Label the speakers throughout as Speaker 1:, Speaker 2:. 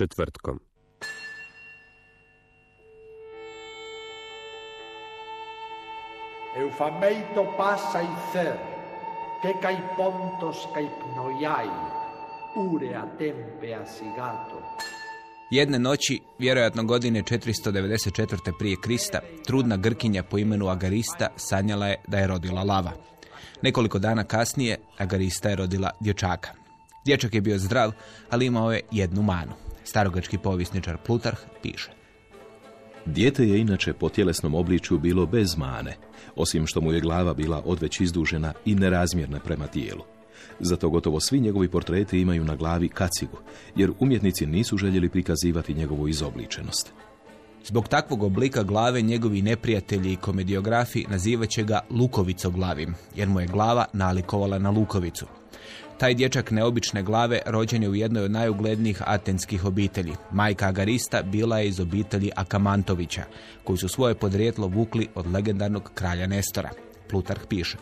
Speaker 1: Četvrtkom.
Speaker 2: Eufameito passa i cer, che kai pontos kai pnoiai, urea tempe asigato.
Speaker 3: Jedne noći, vjerojatno godine 494. prije Krista, trudna Grkinja po imenu Agarista sanjala je da je rodila lava. Nekoliko dana kasnije, Agarista je rodila dječaka. Dječak je bio zdrav, ali imao je jednu manu. Starogački povisničar Plutarh piše.
Speaker 4: Dijete je inače po tjelesnom obličju bilo bez mane, osim što mu je glava bila odveć izdužena i nerazmjerna prema tijelu. Zato gotovo svi njegovi portreti imaju na glavi kacigu, jer umjetnici nisu željeli prikazivati njegovu izobličenost.
Speaker 3: Zbog takvog oblika glave njegovi neprijatelji i komediografi nazivat će ga Lukovicoglavim, jer mu je glava nalikovala na Lukovicu. Taj dječak neobične glave rođen je u jednoj od najuglednijih atenskih obitelji. Majka Agarista bila je iz obitelji Akamantovića, koji su svoje podrijetlo vukli od legendarnog kralja Nestora. Plutarh piše.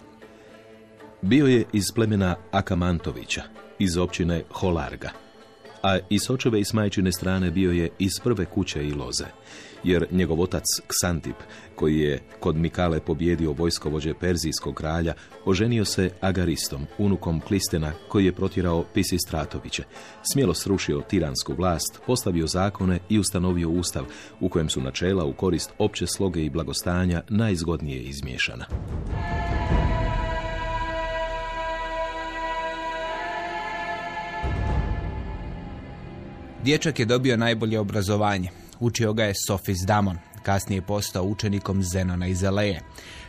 Speaker 4: Bio je iz plemena Akamantovića, iz općine Holarga, a iz očeve i s majčine strane bio je iz prve kuće i loze jer njegov otac Ksantip, koji je kod Mikale pobjedio vojskovođe Perzijskog kralja, oženio se Agaristom, unukom Klistena, koji je protjerao Pisistratoviće, smjelo srušio tiransku vlast, postavio zakone i ustanovio ustav, u kojem su načela u korist opće sloge i blagostanja najzgodnije izmiješana.
Speaker 3: Dječak je dobio najbolje obrazovanje. Učio ga je Sofis Damon, kasnije je postao učenikom Zenona iz Eleje,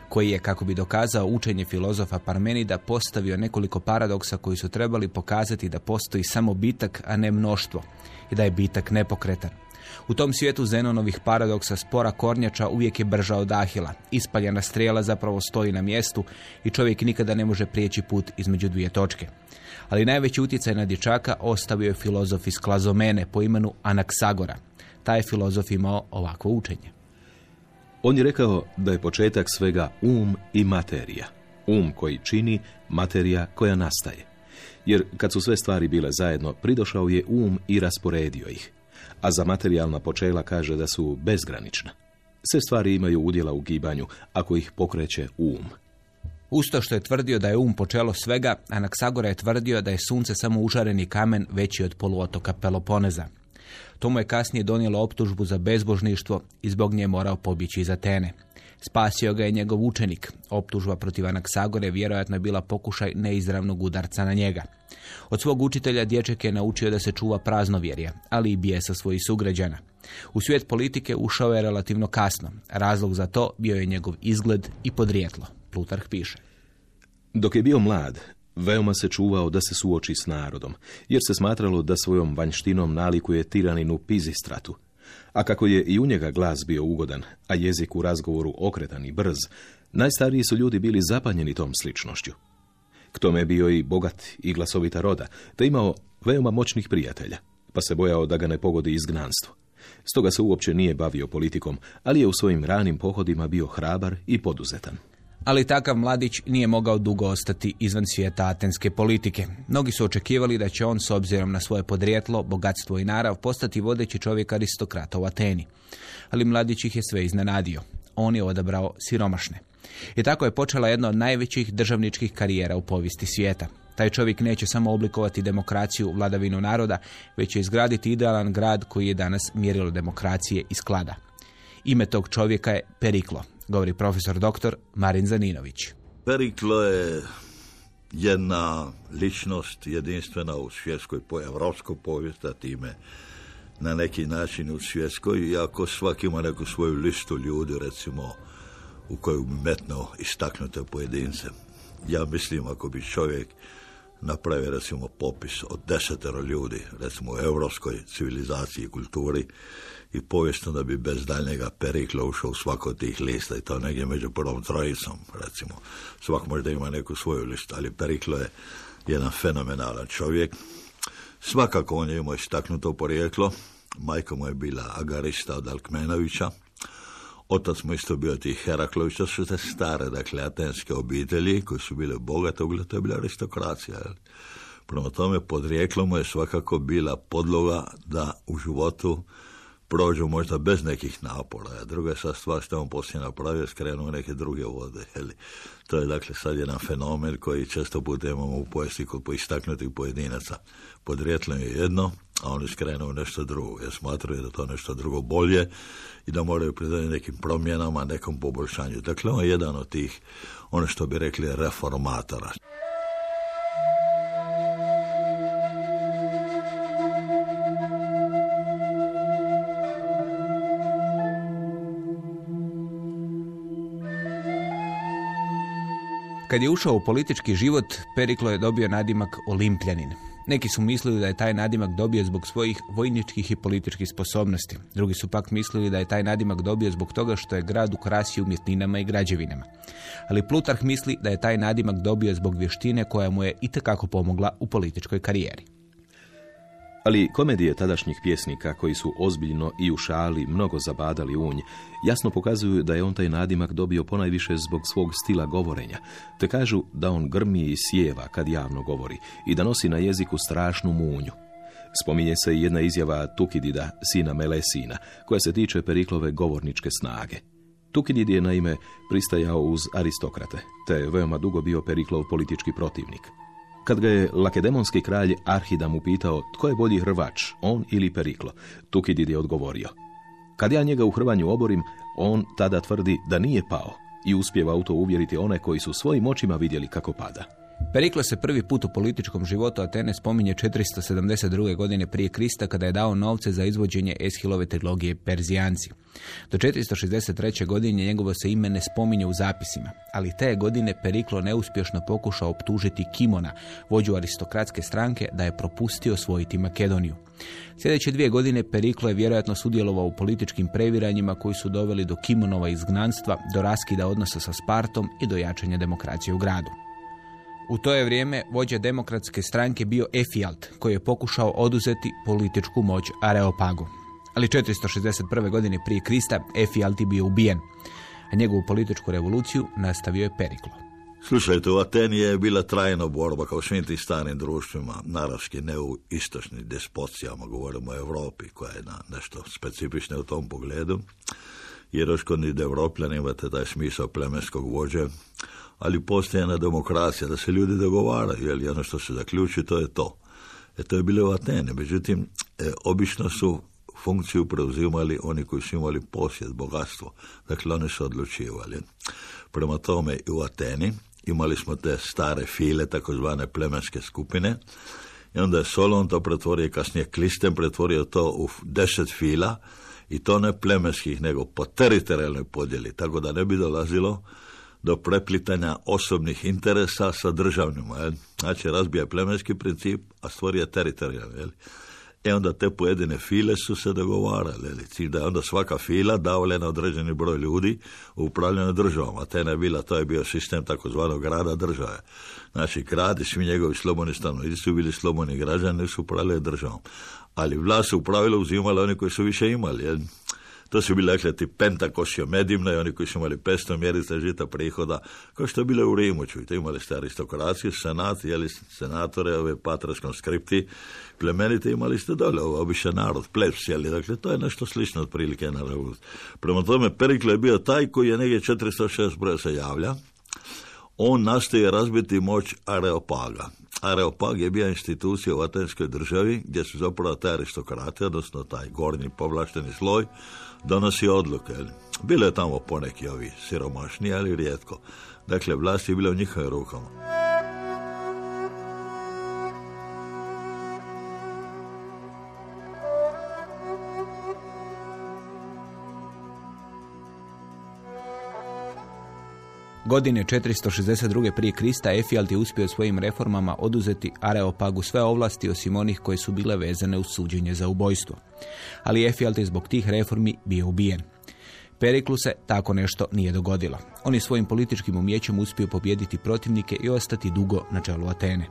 Speaker 3: koji je, kako bi dokazao učenje filozofa Parmenida, postavio nekoliko paradoksa koji su trebali pokazati da postoji samo bitak, a ne mnoštvo, i da je bitak nepokretan. U tom svijetu Zenonovih paradoksa spora kornjača uvijek je brža od Ahila. Ispaljena strijela zapravo stoji na mjestu i čovjek nikada ne može prijeći put između dvije točke. Ali najveći utjecaj na dječaka ostavio je filozof iz Klazomene po imenu Anaksagora, taj filozof imao ovakvo učenje.
Speaker 4: On je rekao da je početak svega um i materija. Um koji čini, materija koja nastaje. Jer kad su sve stvari bile zajedno, pridošao je um i rasporedio ih. A za materijalna počela kaže da su bezgranična. Sve stvari imaju udjela u gibanju ako ih pokreće um.
Speaker 3: Usto što je tvrdio da je um počelo svega, Anaksagora je tvrdio da je sunce samo užareni kamen veći od poluotoka Peloponeza. To mu je kasnije donijelo optužbu za bezbožništvo i zbog nje morao pobjeći iz Atene. Spasio ga je njegov učenik. Optužba protiv Anaksagore vjerojatno je bila pokušaj neizravnog udarca na njega. Od svog učitelja dječak je naučio da se čuva praznovjerje, ali i bijesa svojih sugrađana. U svijet politike ušao je relativno kasno. Razlog za to bio je njegov izgled i podrijetlo. Plutarh piše.
Speaker 4: Dok je bio mlad, Veoma se čuvao da se suoči s narodom, jer se smatralo da svojom vanjštinom nalikuje tiraninu Pizistratu. A kako je i u njega glas bio ugodan, a jezik u razgovoru okretan i brz, najstariji su ljudi bili zapanjeni tom sličnošću. K tome bio i bogat i glasovita roda, te imao veoma moćnih prijatelja, pa se bojao da ga ne pogodi izgnanstvo. Stoga se uopće nije bavio politikom, ali je u svojim ranim pohodima bio hrabar i poduzetan
Speaker 3: ali takav mladić nije mogao dugo ostati izvan svijeta atenske politike. Mnogi su očekivali da će on, s obzirom na svoje podrijetlo, bogatstvo i narav, postati vodeći čovjek aristokrata u Ateni. Ali mladić ih je sve iznenadio. On je odabrao siromašne. I tako je počela jedna od najvećih državničkih karijera u povijesti svijeta. Taj čovjek neće samo oblikovati demokraciju, vladavinu naroda, već će izgraditi idealan grad koji je danas mjerilo demokracije i sklada. Ime tog čovjeka je Periklo, govori profesor dr. Marin Zaninović.
Speaker 5: Periklo je jedna ličnost jedinstvena u svjetskoj po evropskoj povijesti, a time na neki način u svjetskoj, iako svaki ima neku svoju listu ljudi, recimo, u koju metno istaknute pojedince. Ja mislim, ako bi čovjek napravio, recimo, popis od desetero ljudi, recimo, u europskoj civilizaciji i kulturi, i povijesno da bi bez daljnjega perikla ušao u svako od tih lista i to negdje među prvom trojicom, recimo. Svak možda ima neku svoju listu, ali periklo je jedan fenomenalan čovjek. Svakako on je imao istaknuto porijeklo, majka mu je bila agarista od Alkmenovića, Otac mu isto bio tih Heraklovića, su te stare, dakle, atenske obitelji koje su bile bogate, uglavnom to je bila aristokracija. Jel? Prema tome, podrijeklo mu je svakako bila podloga da u životu prođu možda bez nekih napora. A druga je sad stvar što on poslije napravio, skrenuo neke druge vode. Jeli. To je dakle sad jedan fenomen koji često puta imamo u povijesti kod istaknutih pojedinaca. Podrijetlo je jedno, a oni skrenuo nešto drugo. Ja smatraju da to nešto drugo bolje i da moraju pridati nekim promjenama, nekom poboljšanju. Dakle, on je jedan od tih, ono što bi rekli, reformatora.
Speaker 3: Kad je ušao u politički život, Periklo je dobio nadimak Olimpljanin. Neki su mislili da je taj nadimak dobio zbog svojih vojničkih i političkih sposobnosti. Drugi su pak mislili da je taj nadimak dobio zbog toga što je grad ukrasio umjetninama i građevinama. Ali Plutarh misli da je taj nadimak dobio zbog vještine koja mu je itekako pomogla u političkoj karijeri.
Speaker 4: Ali komedije tadašnjih pjesnika koji su ozbiljno i u šali mnogo zabadali unj, jasno pokazuju da je on taj nadimak dobio ponajviše zbog svog stila govorenja, te kažu da on grmi i sjeva kad javno govori i da nosi na jeziku strašnu munju. Spominje se i jedna izjava Tukidida, sina Melesina, koja se tiče Periklove govorničke snage. Tukidid je naime pristajao uz aristokrate, te je veoma dugo bio Periklov politički protivnik. Kad ga je lakedemonski kralj Arhidam upitao tko je bolji hrvač, on ili Periklo, Tukidid je odgovorio. Kad ja njega u hrvanju oborim, on tada tvrdi da nije pao i uspjeva u to uvjeriti one koji su svojim očima vidjeli kako pada.
Speaker 3: Periklo se prvi put u političkom životu Atene spominje 472. godine prije Krista kada je dao novce za izvođenje Eshilove trilogije Perzijanci. Do 463. godine njegovo se ime ne spominje u zapisima, ali te godine Periklo neuspješno pokušao optužiti Kimona, vođu aristokratske stranke, da je propustio osvojiti Makedoniju. Sljedeće dvije godine Periklo je vjerojatno sudjelovao u političkim previranjima koji su doveli do Kimonova izgnanstva, do raskida odnosa sa Spartom i do jačanja demokracije u gradu. U to je vrijeme vođa demokratske stranke bio Efijalt, koji je pokušao oduzeti političku moć Areopagu. Ali 461. godine prije Krista Efijalt je bio ubijen, a njegovu političku revoluciju nastavio je Periklo.
Speaker 5: Slušajte, u Ateni je bila trajna borba kao svim tim starim društvima, naravski ne u istočnim despocijama, govorimo o Europi koja je na nešto specifično u tom pogledu, jer još kod Evropljani imate taj smisao plemenskog vođe, ali postoji jedna demokracija, da se ljudi dogovaraju, jer ono što se zaključi, to je to. E, to je bilo u Atene, međutim, e, obično su funkciju preuzimali oni koji su imali posjed, bogatstvo. Dakle, oni su odlučivali. Prema tome, u Ateni imali smo te stare file, takozvane plemenske skupine, i onda je Solon to pretvorio, kasnije Klisten pretvorio to u deset fila, i to ne plemenskih, nego po teritorijalnoj podjeli, tako da ne bi dolazilo do preplitanja osobnih interesa sa državnima. Jel? Znači, razbija plemenski princip, a stvorio teritorijalni. Jel? E onda te pojedine file su se dogovarale. Jel? Da je onda svaka fila davala na određeni broj ljudi u upravljanju državom. A te ne bila, to je bio sistem takozvanog grada države. Znači, grad i svi njegovi slobodni stanovnici su bili slobodni građani, su upravljali državom. Ali vlast su u pravilu uzimali oni koji su više imali. Jel? To su bili dakle ti pentakosio medimne, oni koji su imali 500 mjerica žita prihoda, kao što je bilo u Rimu, čujte, imali ste aristokraciju, senat, jeli senatore, ove patraskom skripti, plemenite imali ste dole, ovo običan narod, plebs, jeli, dakle, to je nešto slično otprilike na revoluciju. Prema tome, Perikle je bio taj koji je negdje 406 broja se javlja, on nastoji razbiti moć Areopaga. Areopag je bio institucija u Atenskoj državi gdje su zapravo te aristokrati, odnosno taj gornji povlašteni sloj, donosi odluke. Bilo je tamo poneki ovi siromašni, ali rijetko. Dakle, vlast je bila u njihovim rukama.
Speaker 3: Godine 462. prije Krista Efijalt je uspio svojim reformama oduzeti Areopagu sve ovlasti osim onih koje su bile vezane u suđenje za ubojstvo. Ali Efijalt je zbog tih reformi bio ubijen. Periklu se tako nešto nije dogodilo. On je svojim političkim umjećem uspio pobijediti protivnike i ostati dugo na čelu Atene.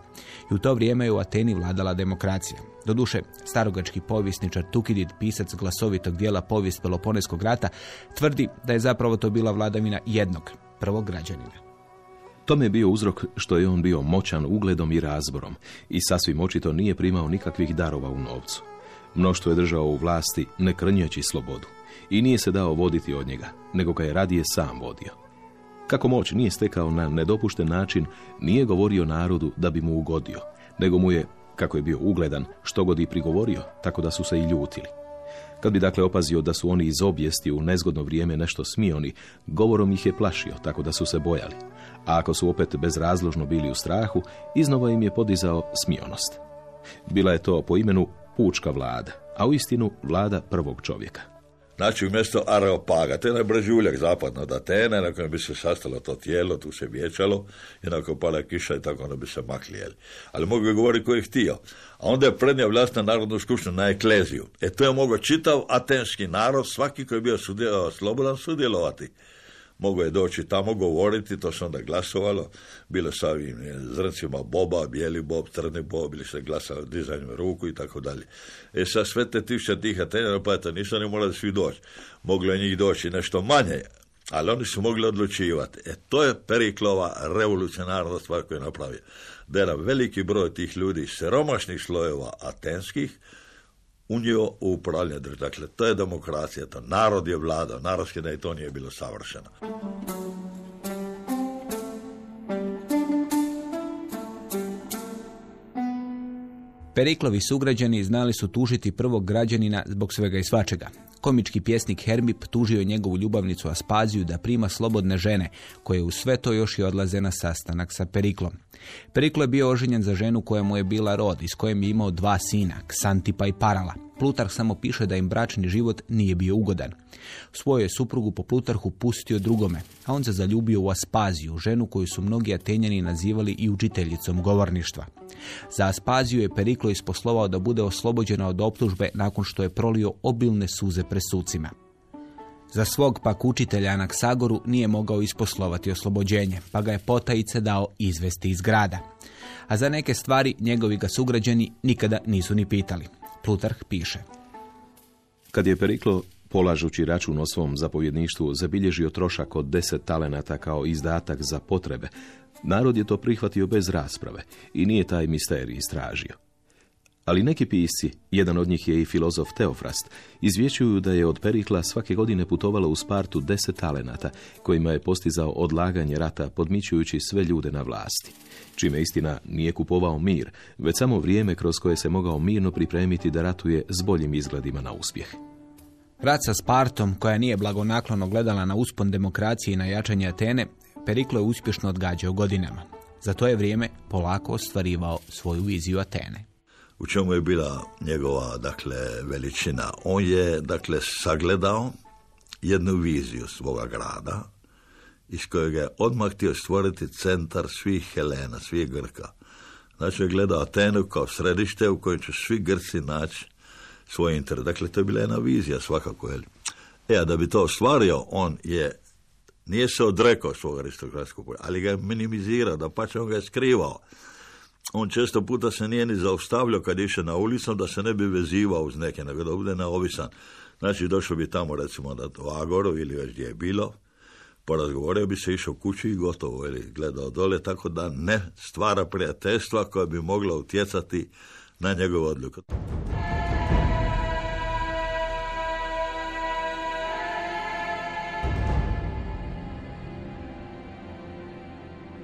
Speaker 3: I u to vrijeme je u Ateni vladala demokracija. Doduše, starogački povjesničar Tukidid, pisac glasovitog dijela povijest Peloponeskog rata, tvrdi da je zapravo to bila vladavina jednog, prvog građanina.
Speaker 4: Tome je bio uzrok što je on bio moćan ugledom i razborom i sasvim očito nije primao nikakvih darova u novcu. Mnoštvo je držao u vlasti ne krnjeći slobodu i nije se dao voditi od njega, nego ga je radije sam vodio. Kako moć nije stekao na nedopušten način, nije govorio narodu da bi mu ugodio, nego mu je, kako je bio ugledan, što god i prigovorio, tako da su se i ljutili. Kad bi dakle opazio da su oni iz objesti u nezgodno vrijeme nešto smioni, govorom ih je plašio, tako da su se bojali. A ako su opet bezrazložno bili u strahu, iznova im je podizao smionost. Bila je to po imenu pučka vlada, a u istinu vlada prvog čovjeka.
Speaker 5: Znači, umjesto Areopaga, to je najbrži uljak zapadno od Atene, na kojem bi se sastalo to tijelo, tu se vječalo, i pada kiša i tako ono bi se makli, jeli. Ali mogu je govoriti koji je htio. A onda je prednio vlast na Narodnu skupštinu, na ekleziju. E to je mogao čitav atenski narod, svaki koji je bio slobodan sudjelovati mogao je doći tamo govoriti, to se onda glasovalo, bilo sa ovim zrncima boba, bijeli bob, crni bob, ili se glasalo dizanjem ruku i tako dalje. E sa sve te tisuće tih Atenjana, pa eto, nisu oni morali svi doći. Moglo je njih doći nešto manje, ali oni su mogli odlučivati. E to je Periklova revolucionarna stvar koju je napravio. Da je veliki broj tih ljudi siromašnih slojeva atenskih u upravljanje države. Dakle, to je demokracija, to narod je vlada, naravski da i to nije bilo savršeno.
Speaker 3: Periklovi sugrađani znali su tužiti prvog građanina zbog svega i svačega. Komički pjesnik Hermip tužio njegovu ljubavnicu Aspaziju da prima slobodne žene, koje u sve to još i odlaze na sastanak sa Periklom. Periklo je bio oženjen za ženu koja mu je bila rod i s kojom je imao dva sina, Ksantipa i Parala. Plutarh samo piše da im bračni život nije bio ugodan. Svoju je suprugu po Plutarhu pustio drugome, a on se zaljubio u Aspaziju, ženu koju su mnogi Atenjani nazivali i učiteljicom govorništva. Za Aspaziju je Periklo isposlovao da bude oslobođena od optužbe nakon što je prolio obilne suze presucima. Za svog pak učitelja Anaksagoru nije mogao isposlovati oslobođenje, pa ga je potajice dao izvesti iz grada. A za neke stvari njegovi ga sugrađani nikada nisu ni pitali. Plutarh piše.
Speaker 4: Kad je Periklo, polažući račun o svom zapovjedništvu, zabilježio trošak od deset talenata kao izdatak za potrebe, narod je to prihvatio bez rasprave i nije taj misterij istražio. Ali neki pisci, jedan od njih je i filozof Teofrast, izvješćuju da je od Perikla svake godine putovalo u Spartu deset talenata, kojima je postizao odlaganje rata podmićujući sve ljude na vlasti. Čime istina nije kupovao mir, već samo vrijeme kroz koje se mogao mirno pripremiti da ratuje s boljim izgledima na uspjeh.
Speaker 3: Rat sa Spartom, koja nije blagonaklono gledala na uspon demokracije i na jačanje Atene, Periklo je uspješno odgađao godinama. Za to je vrijeme polako ostvarivao svoju viziju Atene
Speaker 5: u čemu je bila njegova dakle veličina. On je dakle sagledao jednu viziju svoga grada iz kojeg je odmah htio stvoriti centar svih Helena, svih Grka. Znači je gledao Atenu kao središte u kojem će svi Grci naći svoj interes. Dakle, to je bila jedna vizija svakako. Je. E, a da bi to ostvario, on je nije se odrekao svog aristokratskog ali ga je minimizirao, da pa on ga je skrivao on često puta se nije ni zaustavljao kad iše na ulicu da se ne bi vezivao uz neke, nego da bude neovisan. Znači, došao bi tamo, recimo, na Agoru ili već gdje je bilo, porazgovorio bi se, išao kući i gotovo, ili gledao dole, tako da ne stvara prijateljstva koja bi mogla utjecati na njegovu odluku.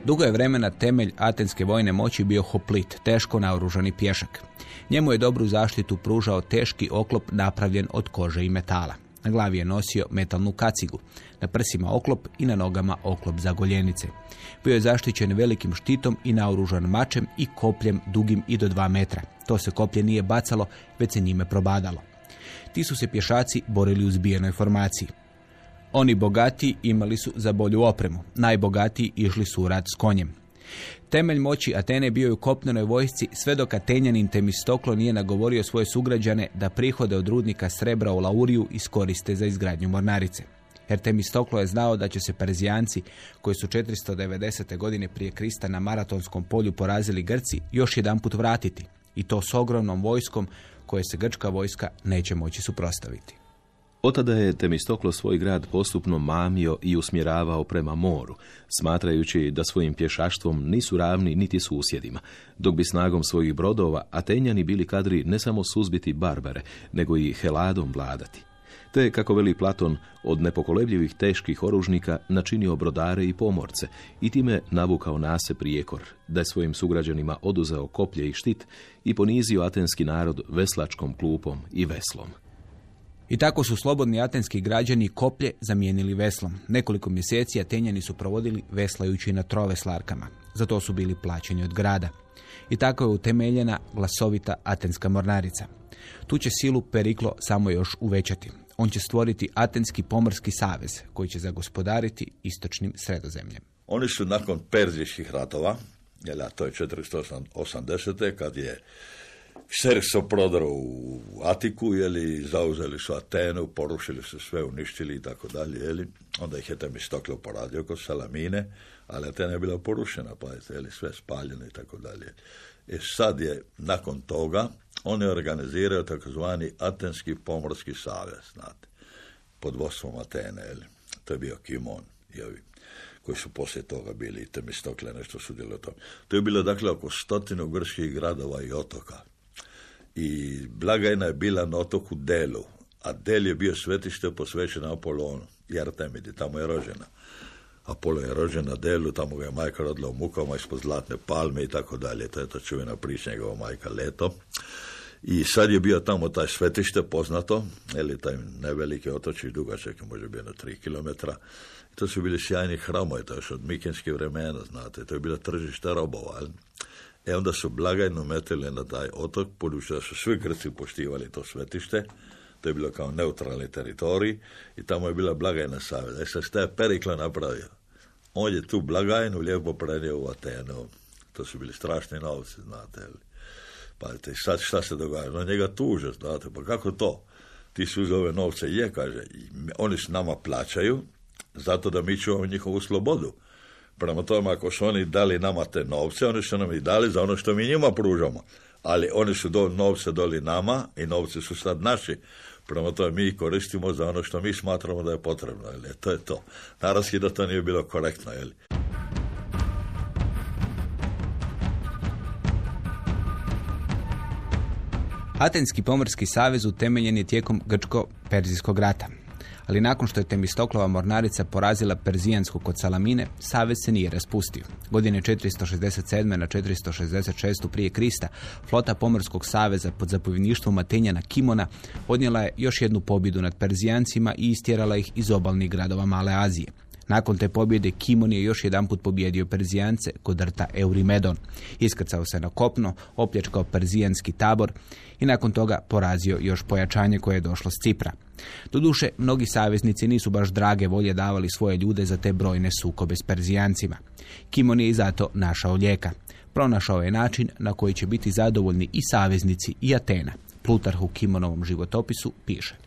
Speaker 3: Dugo je vremena temelj atenske vojne moći bio hoplit, teško naoružani pješak. Njemu je dobru zaštitu pružao teški oklop napravljen od kože i metala. Na glavi je nosio metalnu kacigu, na prsima oklop i na nogama oklop za goljenice. Bio je zaštićen velikim štitom i naoružan mačem i kopljem dugim i do dva metra. To se koplje nije bacalo, već se njime probadalo. Ti su se pješaci borili u zbijenoj formaciji. Oni bogati imali su za bolju opremu. Najbogatiji išli su u rad s konjem. Temelj moći Atene bio je u kopnenoj vojsci sve dok Atenjanin Temistoklo nije nagovorio svoje sugrađane da prihode od rudnika srebra u Lauriju iskoriste za izgradnju mornarice. Jer Temistoklo je znao da će se Perzijanci, koji su 490. godine prije Krista na maratonskom polju porazili Grci, još jedanput vratiti. I to s ogromnom vojskom koje se grčka vojska neće moći suprostaviti.
Speaker 4: Otada je Temistoklo svoj grad postupno mamio i usmjeravao prema moru, smatrajući da svojim pješaštvom nisu ravni niti susjedima, dok bi snagom svojih brodova Atenjani bili kadri ne samo suzbiti barbare, nego i Heladom vladati. Te, kako veli Platon, od nepokolebljivih teških oružnika načinio brodare i pomorce i time navukao nase prijekor, da je svojim sugrađanima oduzeo koplje i štit i ponizio atenski narod veslačkom klupom i veslom.
Speaker 3: I tako su slobodni atenski građani koplje zamijenili veslom. Nekoliko mjeseci Atenjani su provodili veslajući na trove slarkama. Za to su bili plaćeni od grada. I tako je utemeljena glasovita atenska mornarica. Tu će silu Periklo samo još uvećati. On će stvoriti Atenski pomorski savez koji će zagospodariti istočnim sredozemljem.
Speaker 5: Oni su nakon perzijskih ratova, jel, a to je 480. kad je Xerxo prodao u Atiku, jeli, zauzeli su Atenu, porušili su sve, uništili i tako dalje, jeli. Onda ih je Temistoklo poradio kod Salamine, ali Atena je bila porušena, pa je sve spaljeno i tako dalje. I e, sad je, nakon toga, oni organiziraju takozvani Atenski pomorski savez, znate, pod vodstvom Atene, jeli. To je bio Kimon i koji su poslije toga bili i Temistokle nešto sudjelo tome. To je bilo dakle oko stotinu grških gradova i otoka i blagajna je bila na otoku Delu, a Del je bio svetište posvećeno Apolonu i Artemidi, tamo je rođena. Apolo je rođen na Delu, tamo ga je majka rodila u mukama ispod zlatne palme i tako dalje. To je to čuvena priča njegova majka Leto. I sad je bio tamo taj svetište poznato, ili taj neveliki otočić, dugačak može biti na tri kilometra. To su bili sjajni hramovi, to još od mikenskih vremena, znate, to je bilo tržište robova. E onda su blagajno metili na taj otok, budući da su svi Grci poštivali to svetište, to je bilo kao neutralni teritorij i tamo je bila blagajna saveza. E sad šta je Perikla napravio? On je tu blagajnu lijepo prenio u Atenu. To su bili strašni novci, znate li. Sad šta se događa? No njega tuže, znate, pa kako to? Ti su ove novce, je, kaže, oni s nama plaćaju, zato da mi čuvamo njihovu slobodu. Prema tome, ako su oni dali nama te novce, oni su nam i dali za ono što mi njima pružamo. Ali oni su do, novce dali nama i novci su sad naši. Prema tome, mi ih koristimo za ono što mi smatramo da je potrebno. Jel? To je to. Naravski da to nije bilo korektno. Jel?
Speaker 3: Atenski pomorski savez utemeljen je tijekom Grčko-Perzijskog rata ali nakon što je Temistoklova mornarica porazila Perzijansku kod Salamine, savez se nije raspustio. Godine 467. na 466. prije Krista, flota Pomorskog saveza pod zapovjedništvom Atenjana Kimona odnijela je još jednu pobjedu nad Perzijancima i istjerala ih iz obalnih gradova Male Azije. Nakon te pobjede Kimon je još jedanput pobjedio Perzijance kod rta Eurimedon. Iskrcao se na kopno, opljačkao Perzijanski tabor i nakon toga porazio još pojačanje koje je došlo s Cipra. Doduše, mnogi saveznici nisu baš drage volje davali svoje ljude za te brojne sukobe s Perzijancima. Kimon je i zato našao lijeka. Pronašao je način na koji će biti zadovoljni i saveznici i Atena. Plutarh u Kimonovom životopisu piše.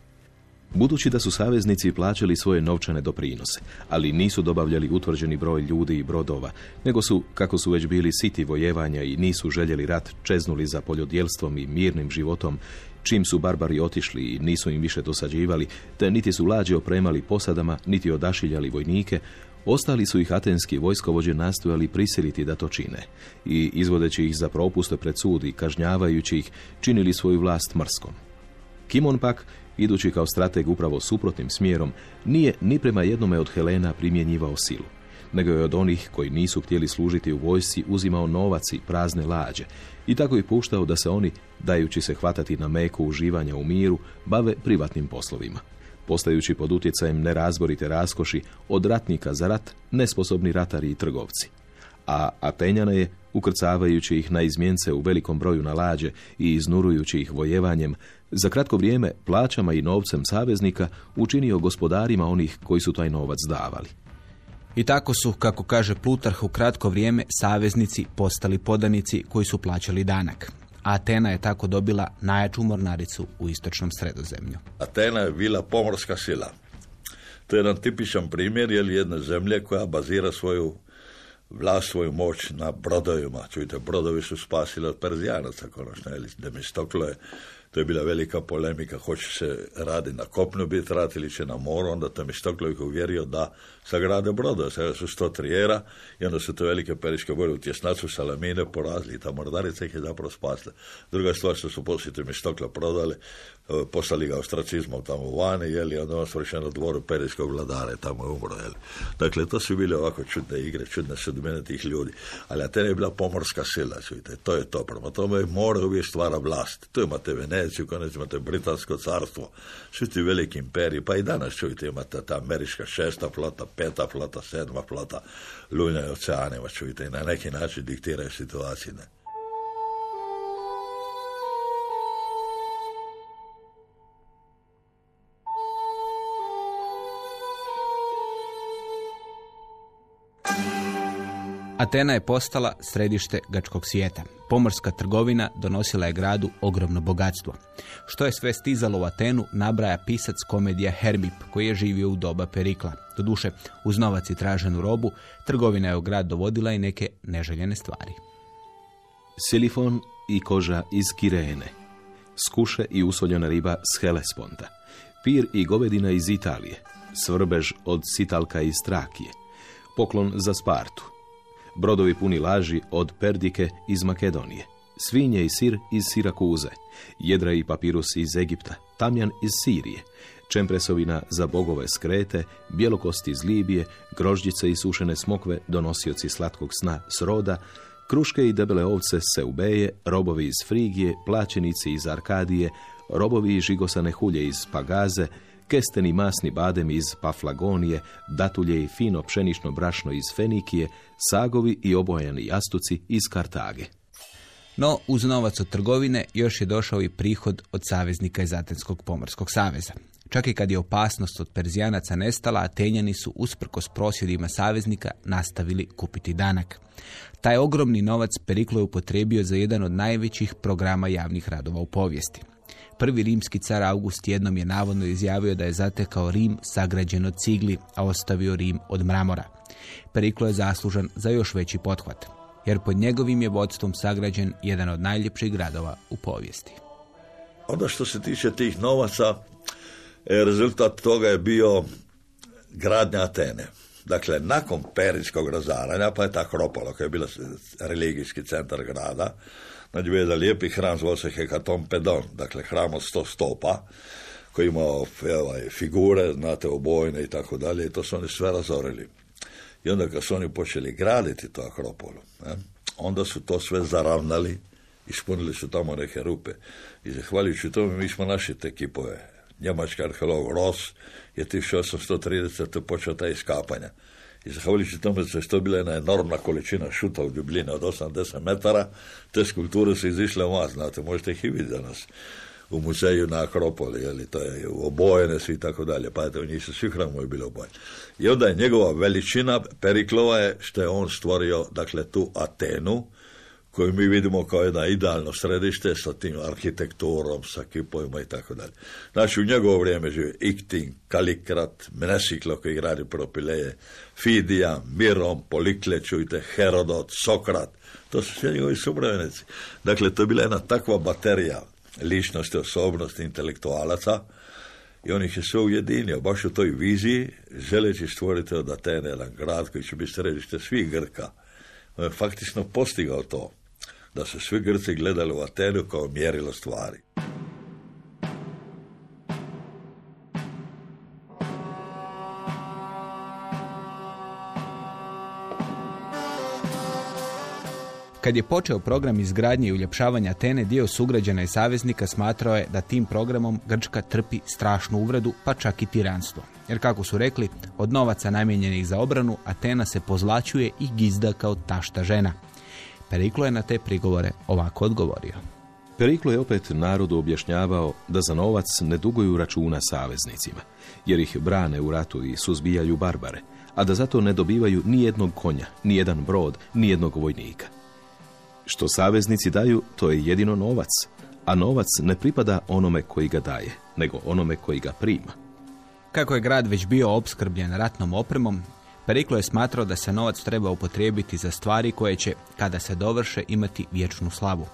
Speaker 4: Budući da su saveznici plaćali svoje novčane doprinose, ali nisu dobavljali utvrđeni broj ljudi i brodova, nego su, kako su već bili siti vojevanja i nisu željeli rat, čeznuli za poljodjelstvom i mirnim životom, čim su barbari otišli i nisu im više dosađivali, te niti su lađe opremali posadama, niti odašiljali vojnike, ostali su ih atenski vojskovođe nastojali prisiliti da to čine i izvodeći ih za propuste pred sud i kažnjavajući ih, činili svoju vlast mrskom. Kimon pak idući kao strateg upravo suprotnim smjerom, nije ni prema jednome od Helena primjenjivao silu, nego je od onih koji nisu htjeli služiti u vojsci uzimao novac i prazne lađe i tako i puštao da se oni, dajući se hvatati na meku uživanja u miru, bave privatnim poslovima. Postajući pod utjecajem nerazborite raskoši od ratnika za rat, nesposobni ratari i trgovci. A Atenjana je, ukrcavajući ih na izmjence u velikom broju na lađe i iznurujući ih vojevanjem, za kratko vrijeme plaćama i novcem saveznika učinio gospodarima onih koji su taj novac davali.
Speaker 3: I tako su, kako kaže Plutarh, u kratko vrijeme saveznici postali podanici koji su plaćali danak. A Atena je tako dobila najjaču mornaricu u istočnom sredozemlju.
Speaker 5: Atena je bila pomorska sila. To je jedan tipičan primjer je jedne zemlje koja bazira svoju vlast, svoju moć na brodovima. Čujte, brodovi su spasili od Perzijanaca, konačno, Demistoklo je to je bila velika polemika, hoće se radi na kopnu biti rat ili će na moru, onda to mi Stoklovih uvjerio da sagrade brodo, sada su sto trijera i onda su to velike periške boje u tjesnacu salamine porazili i ta mordarica ih je zapravo spasla. Druga stvar što su poslije mi Stokla prodali, e, poslali ga ostracizmom tamo vani, jeli, onda on svršen na dvoru perijskog vladara tamo je umro, jeli. Dakle, to su bile ovako čudne igre, čudne sudbine tih ljudi. Ali Atene je bila pomorska sila, čujte, to je to. Prema tome, more uvijek stvara vlast. Tu imate Veneciju, konačno imate Britansko carstvo, svi ti veliki imperiji, pa i danas čujte imate ta američka šesta flota, peta flota, sedma flota, lunja i oceanima, čujte, i na neki način diktiraju situaciju. Ne?
Speaker 3: Atena je postala središte gačkog svijeta. Pomorska trgovina donosila je gradu ogromno bogatstvo. Što je sve stizalo u Atenu, nabraja pisac komedija Hermip, koji je živio u doba Perikla. Doduše, uz novac i traženu robu, trgovina je u grad dovodila i neke neželjene stvari.
Speaker 4: Silifon i koža iz Kirene, skuše i usoljena riba s Helesponta, pir i govedina iz Italije, svrbež od Sitalka iz Trakije, poklon za Spartu, brodovi puni laži od Perdike iz Makedonije, svinje i sir iz Sirakuze, jedra i papirus iz Egipta, tamjan iz Sirije, čempresovina za bogove skrete, bjelokosti iz Libije, grožđice i sušene smokve, donosioci slatkog sna s roda, kruške i debele ovce Seubeje, robovi iz Frigije, plaćenici iz Arkadije, robovi i žigosane hulje iz Pagaze, kesteni masni badem iz Paflagonije, datulje i fino pšenično brašno iz Fenikije, sagovi i obojani jastuci iz Kartage.
Speaker 3: No, uz novac od trgovine još je došao i prihod od saveznika iz Atenskog pomorskog saveza. Čak i kad je opasnost od Perzijanaca nestala, Atenjani su usprkos prosvjedima saveznika nastavili kupiti danak. Taj ogromni novac Periklo je upotrebio za jedan od najvećih programa javnih radova u povijesti. Prvi rimski car August jednom je navodno izjavio da je zatekao Rim sagrađen od cigli, a ostavio Rim od mramora. Periklo je zaslužan za još veći pothvat, jer pod njegovim je vodstvom sagrađen jedan od najljepših gradova u povijesti.
Speaker 5: Onda što se tiče tih novaca, e, rezultat toga je bio gradnja Atene. Dakle, nakon perijskog razaranja, pa je ta koja je bila religijski centar grada, Bio jedan lijepi hram, zvao se Pedon, dakle hram od sto stopa, koji imao ovaj, figure, znate, obojne i tako dalje, i to su oni sve razorili. I onda kad su oni počeli graditi to Akropolu, ne, onda su to sve zaravnali, ispunili su tamo neke rupe. I zahvaljujući tome mi smo našli te kipove. Njemački arheolog Ross je 1830. počeo ta iskapanja. I zahvaljujući tome što je to bila jedna enormna količina šuta u dubljine od 80 metara, te skulpture su izišle vas, znate, možete ih i vidjeti danas u muzeju na Akropoli, jeli, to je obojene svi i tako dalje, pa u njih su svi hramovi bili obojeni. I onda je njegova veličina Periklova je što je on stvorio, dakle, tu Atenu, koju mi vidimo kao jedno idealno središte sa tim arhitekturom, sa kipovima i tako dalje. Znači, u njegovo vrijeme žive Iktin, Kalikrat, Mnesiklo koji gradi Propileje, Fidija, Mirom, Polikle, čujte, Herodot, Sokrat, to su sve njegovi subrojenici. Dakle, to je bila jedna takva baterija ličnosti, osobnosti, intelektualaca i on ih je sve ujedinio, baš u toj viziji, želeći stvoriti od Atene jedan grad koji će biti središte svih Grka. On je faktično postigao to da su svi Grci gledali u Atenu kao mjerilo stvari.
Speaker 3: Kad je počeo program izgradnje i uljepšavanja Atene, dio sugrađena i saveznika smatrao je da tim programom Grčka trpi strašnu uvredu, pa čak i tiranstvo. Jer kako su rekli, od novaca namijenjenih za obranu, Atena se pozlačuje i gizda kao tašta žena. Periklo je na te prigovore ovako odgovorio.
Speaker 4: Periklo je opet narodu objašnjavao da za novac ne duguju računa saveznicima, jer ih brane u ratu i suzbijaju barbare, a da zato ne dobivaju ni jednog konja, ni jedan brod, ni jednog vojnika. Što saveznici daju, to je jedino novac, a novac ne pripada onome koji ga daje, nego onome koji ga prima.
Speaker 3: Kako je grad već bio opskrbljen ratnom opremom, Periklo je smatrao da se novac treba upotrijebiti za stvari koje će, kada se dovrše, imati vječnu slavu.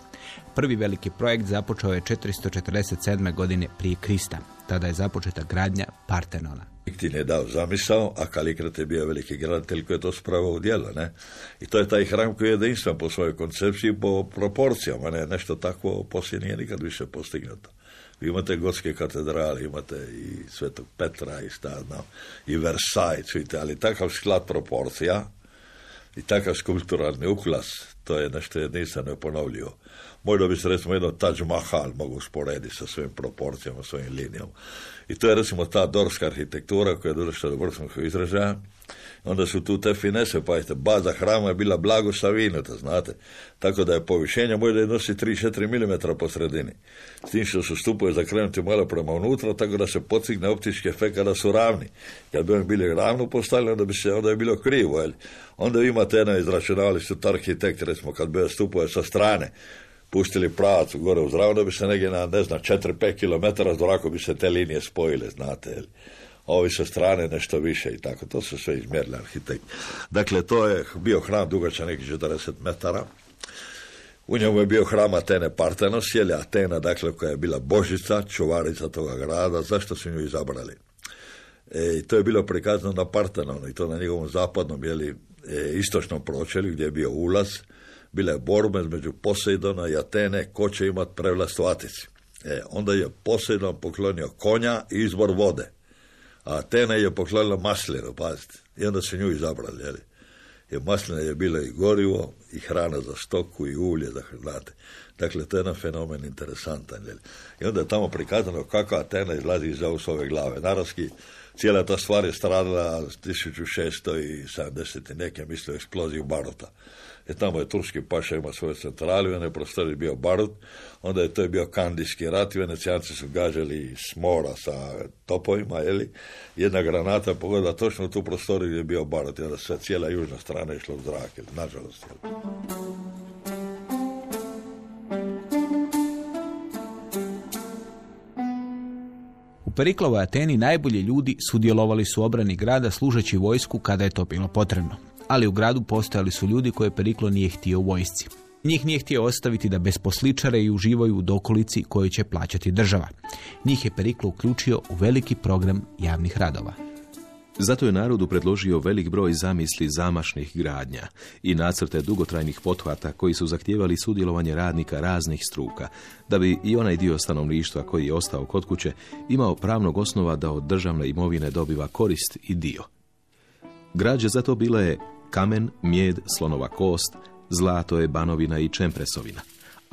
Speaker 3: Prvi veliki projekt započeo je 447. godine prije Krista. Tada je započeta gradnja Partenona.
Speaker 5: Iktin je dao zamisao, a Kalikrat je bio veliki gradatelj koji je to spravao u djelo. Ne? I to je taj hram koji je jedinstven po svojoj koncepciji, po proporcijama. Ne? Nešto takvo poslije nije nikad više postignuto. Vi imate gotske katedrale, imate i Svetog Petra i stadno, i Versailles, čujte, ali takav sklad proporcija i takav skulpturalni uklas, to je nešto jedinstveno ponovljivo. Možda bi se recimo jedno Taj Mahal mogu usporediti sa svojim proporcijama, svojim linijama. I to je recimo ta dorska arhitektura koja je došla do vrhunskog izražaja. Onda su tu te finese, pazite, baza hrama je bila blago savinuta, znate. Tako da je povišenje možda je nosi 3-4 mm po sredini. S tim što su stupove zakrenuti malo prema unutra, tako da se postigne optički efekt kada su ravni. Kad bi oni bili ravno postavljeni, onda bi se, onda je bilo krivo, jel? Onda imate jedno izračunavali su to arhitekti, recimo, kad bi stupove sa strane, pustili pravac gore u zravu, da bi se negdje na, ne znam, 4-5 km zrako bi se te linije spojile, znate, jel? Ovi sa strane nešto više i tako, to su sve izmjerili arhitekti. Dakle, to je bio hram dugačan nekih 40 metara, u njemu je bio hram Atene Partenos, je Atena, dakle, koja je bila božica, čuvarica toga grada, zašto su nju izabrali? E, to je bilo prikazano na Partenonu i to na njegovom zapadnom, jeli, e, istočnom pročelju gdje je bio ulaz, bila je borba između Poseidona i Atene, ko će imati prevlast u Atici. E, onda je Poseidon poklonio konja i izbor vode. Atena je poklonila maslinu, pazite. I onda se nju izabrali, jeli. Jer maslina je bila i gorivo, i hrana za stoku, i ulje za hrnate. Dakle, to je jedan fenomen interesantan. Jeli. I onda je tamo prikazano kako Atena izlazi iz ove glave. Naravski, cijela ta stvar je stradala 1670. neke misle o eksploziju Baruta. E tamo je turski paša ima svoje centrali, u onoj prostori bio Barut, onda je to je bio kandijski rat i venecijanci su gađali s mora sa topovima, jeli, jedna granata pogodila točno u tu prostoriju gdje je bio Barut i onda sve cijela južna strana išla u zrak, nažalost.
Speaker 3: U Periklovoj Ateni najbolji ljudi sudjelovali su u obrani grada služeći vojsku kada je to bilo potrebno ali u gradu postojali su ljudi koje Periklo nije htio vojsci. Njih nije htio ostaviti da bez posličare i uživaju u dokolici koju će plaćati država. Njih je Periklo uključio u veliki program javnih radova.
Speaker 4: Zato je narodu predložio velik broj zamisli zamašnih gradnja i nacrte dugotrajnih pothvata koji su zahtijevali sudjelovanje radnika raznih struka, da bi i onaj dio stanovništva koji je ostao kod kuće imao pravnog osnova da od državne imovine dobiva korist i dio. Građe za to bila je kamen, mjed, slonova kost, zlato je banovina i čempresovina,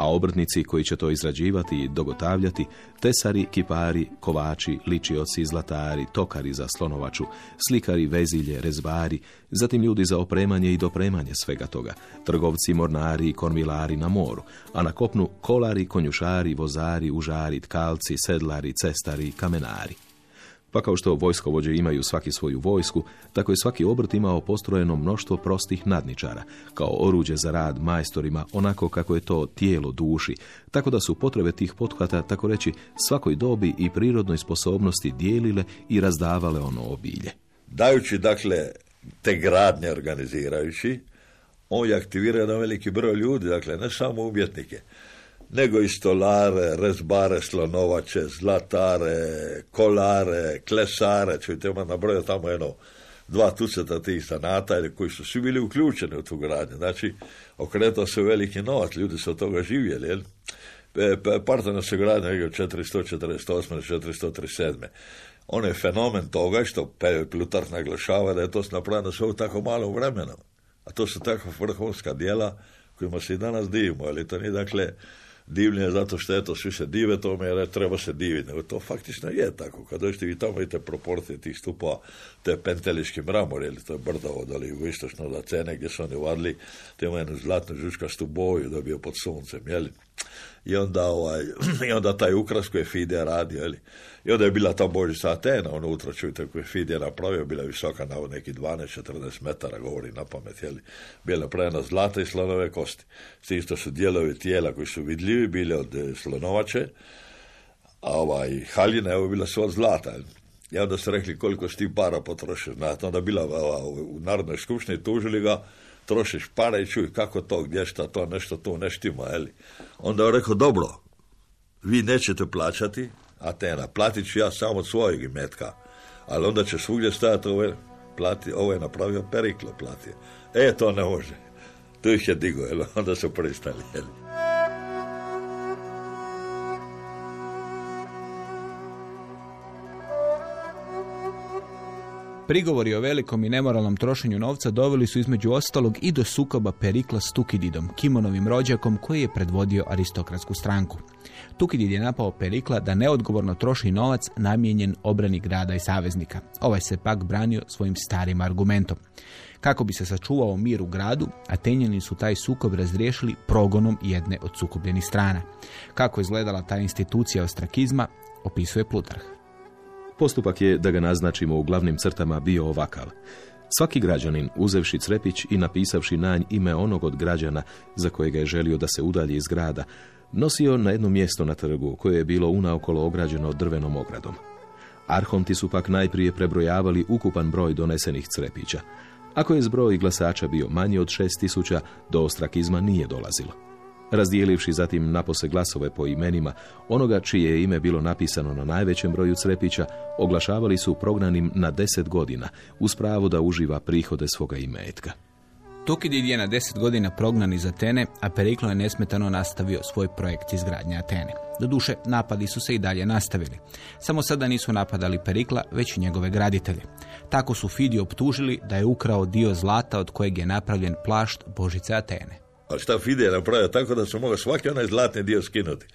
Speaker 4: a obrtnici koji će to izrađivati i dogotavljati, tesari, kipari, kovači, ličioci, zlatari, tokari za slonovaču, slikari, vezilje, rezbari, zatim ljudi za opremanje i dopremanje svega toga, trgovci, mornari i kormilari na moru, a na kopnu kolari, konjušari, vozari, užari, tkalci, sedlari, cestari, kamenari. Pa kao što vojskovođe imaju svaki svoju vojsku, tako je svaki obrt imao postrojeno mnoštvo prostih nadničara, kao oruđe za rad majstorima, onako kako je to tijelo duši, tako da su potrebe tih pothvata, tako reći, svakoj dobi i prirodnoj sposobnosti dijelile i razdavale ono obilje.
Speaker 5: Dajući, dakle, te gradnje organizirajući, on je aktivirao na veliki broj ljudi, dakle, ne samo umjetnike, nego i stolare, rezbare, slonovače, zlatare, kolare, klesare, čujte, ima nabrojati tamo jedno dva tuceta tih zanata koji su svi bili uključeni u tu gradnju. Znači, okretao se veliki novac, ljudi su od toga živjeli, jel? Partena se gradnja od 448. 437. On je fenomen toga što Plutarh naglašava da je to napravljeno sve u tako malo vremenu. A to su tako vrhunska dijela kojima se i danas divimo, ali to nije dakle divljenje zato što eto svi se dive tome jer treba se diviti, nego to faktično je tako. Kad dođete vi tamo vidite proporcije tih stupova, to je penteliški mramor, ili to je brdo od jugoistočno od Acene gdje su oni vadili, te ima jednu zlatnu žučkastu boju dobio pod suncem, jeli. I onda, ovaj, I onda taj ukras koji je Fide radio, jeli. I onda je bila ta Božica Atena unutra, čujte, koju je Fide napravio, bila je visoka na neki 12-14 metara, govori na pamet, jeli. Bila prena zlata i slonove kosti. S isto su dijelovi tijela koji su vidljivi, bili od eh, slonovače, a ovaj, haljina je bila od zlata. I onda su rekli koliko si ti para potrošio, znate, onda bila u Narodnoj skupštini, tužili ga, trošiš para i čuj kako to, gdje šta to, nešto tu ne štima, jeli. Onda je rekao, dobro, vi nećete plaćati, Atena, platit ću ja samo od svojeg imetka, ali onda će svugdje stajati ovo, plati, ovo je napravio Periklo, platio. E, to ne može. Tu ih je digo, jel? onda su pristali, jel?
Speaker 3: Prigovori o velikom i nemoralnom trošenju novca doveli su između ostalog i do sukoba Perikla s Tukididom, Kimonovim rođakom koji je predvodio aristokratsku stranku. Tukidid je napao Perikla da neodgovorno troši novac namijenjen obrani grada i saveznika. Ovaj se pak branio svojim starim argumentom. Kako bi se sačuvao mir u gradu, Atenjani su taj sukob razriješili progonom jedne od sukobljenih strana. Kako izgledala ta institucija ostrakizma, opisuje Plutarh.
Speaker 4: Postupak je, da ga naznačimo u glavnim crtama, bio ovakav. Svaki građanin, uzevši crepić i napisavši na ime onog od građana za kojega je želio da se udalji iz grada, nosio na jedno mjesto na trgu koje je bilo unaokolo ograđeno drvenom ogradom. Arhonti su pak najprije prebrojavali ukupan broj donesenih crepića. Ako je zbroj glasača bio manji od šest tisuća, do ostrakizma nije dolazilo razdijelivši zatim napose glasove po imenima onoga čije je ime bilo napisano na najvećem broju crepića, oglašavali su prognanim na deset godina, uz pravo da uživa prihode svoga imetka.
Speaker 3: Tukidid je na deset godina prognan iz Atene, a Periklo je nesmetano nastavio svoj projekt izgradnje Atene. Doduše, napadi su se i dalje nastavili. Samo sada nisu napadali Perikla, već njegove graditelje. Tako su Fidi optužili da je ukrao dio zlata od kojeg je napravljen plašt Božice Atene.
Speaker 5: Ali šta Fide je napravio tako da su mogli svaki onaj zlatni dio skinuti.